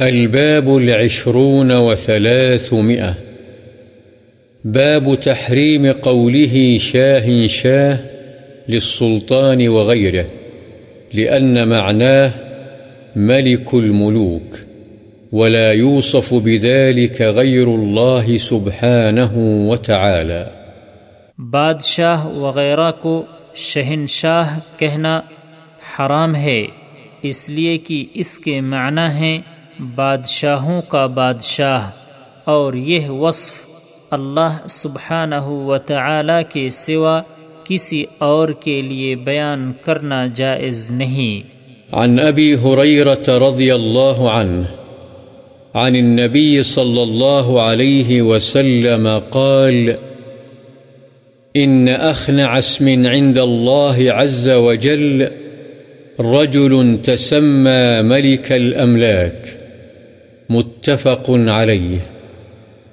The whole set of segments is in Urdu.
الباب العشرون وثلاثمئة باب تحريم قوله شاه شاه للسلطان وغيره، لأن معناه ملك الملوك، ولا يوصف بذلك غير الله سبحانه وتعالى. بادشاہ وغیرہ کو شہنشاہ کہنا حرام ہے، اس لیے کہ اس کے معنی ہیں بادشاہوں کا بادشاہ اور یہ وصف اللہ سبحانہ و تعالی کے سوا کسی اور کے لیے بیان کرنا جائز نہیں۔ عن أبي هريرة رضي الله عنه عن النبي صلى الله عليه وسلم قال إن أخنع اسم عند الله عز وجل، رجل تسمى ملك الأملاك متفق عليه.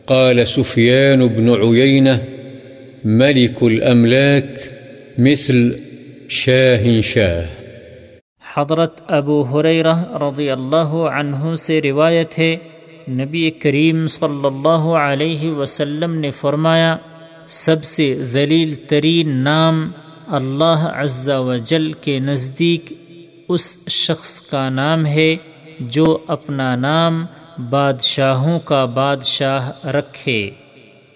قال سفيان بن عيينة ملك الأملاك مثل شاه شاه. حضرت ابو حریرہ رضی اللہ عنہ سے روایت ہے، نبی کریم صلی اللہ علیہ وسلم نے فرمایا، سب سے ذلیل ترین نام اللہ عز و جل کے نزدیک اس شخص کا نام ہے جو اپنا نام بادشاہوں کا بادشاہ رکھے۔